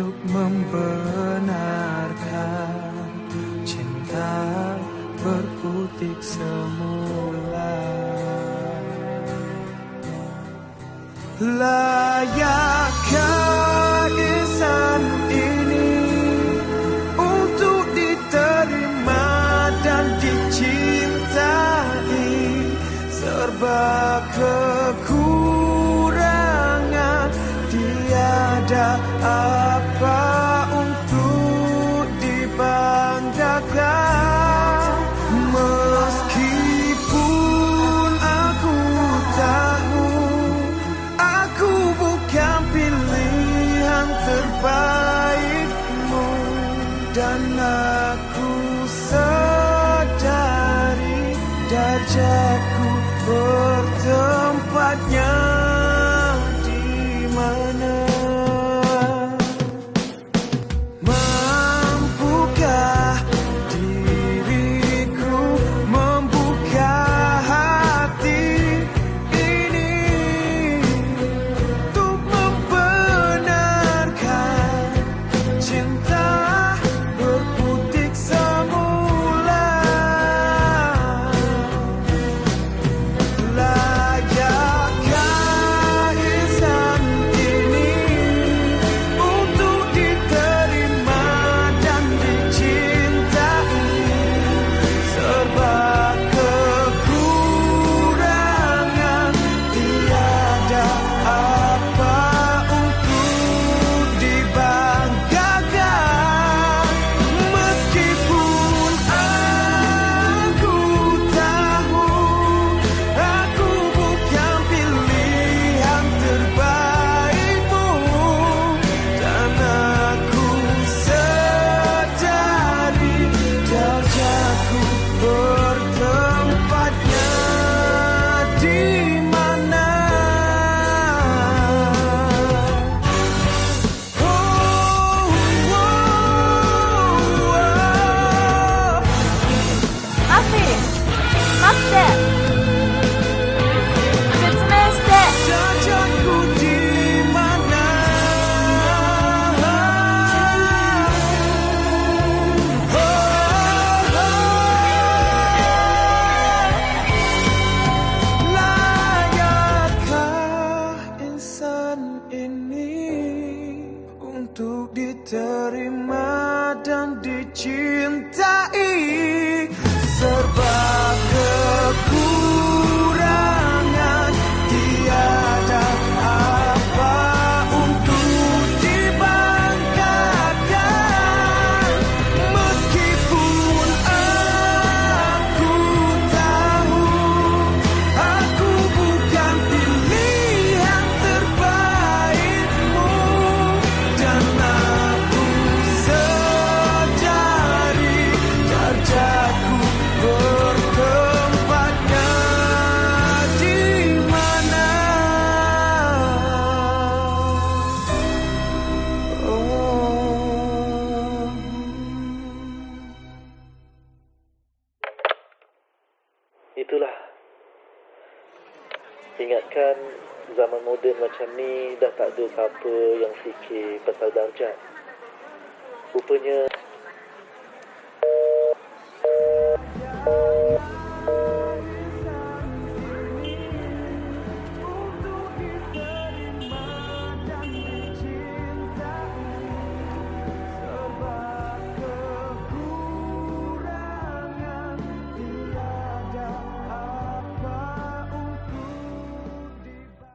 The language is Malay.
untuk membenarkan cinta berkutik semula. Layak jejakku bertempatnya. Chiếc. itulah. Ingatkan zaman moden macam ni dah tak ada siapa yang fikir pasal darjat. Rupanya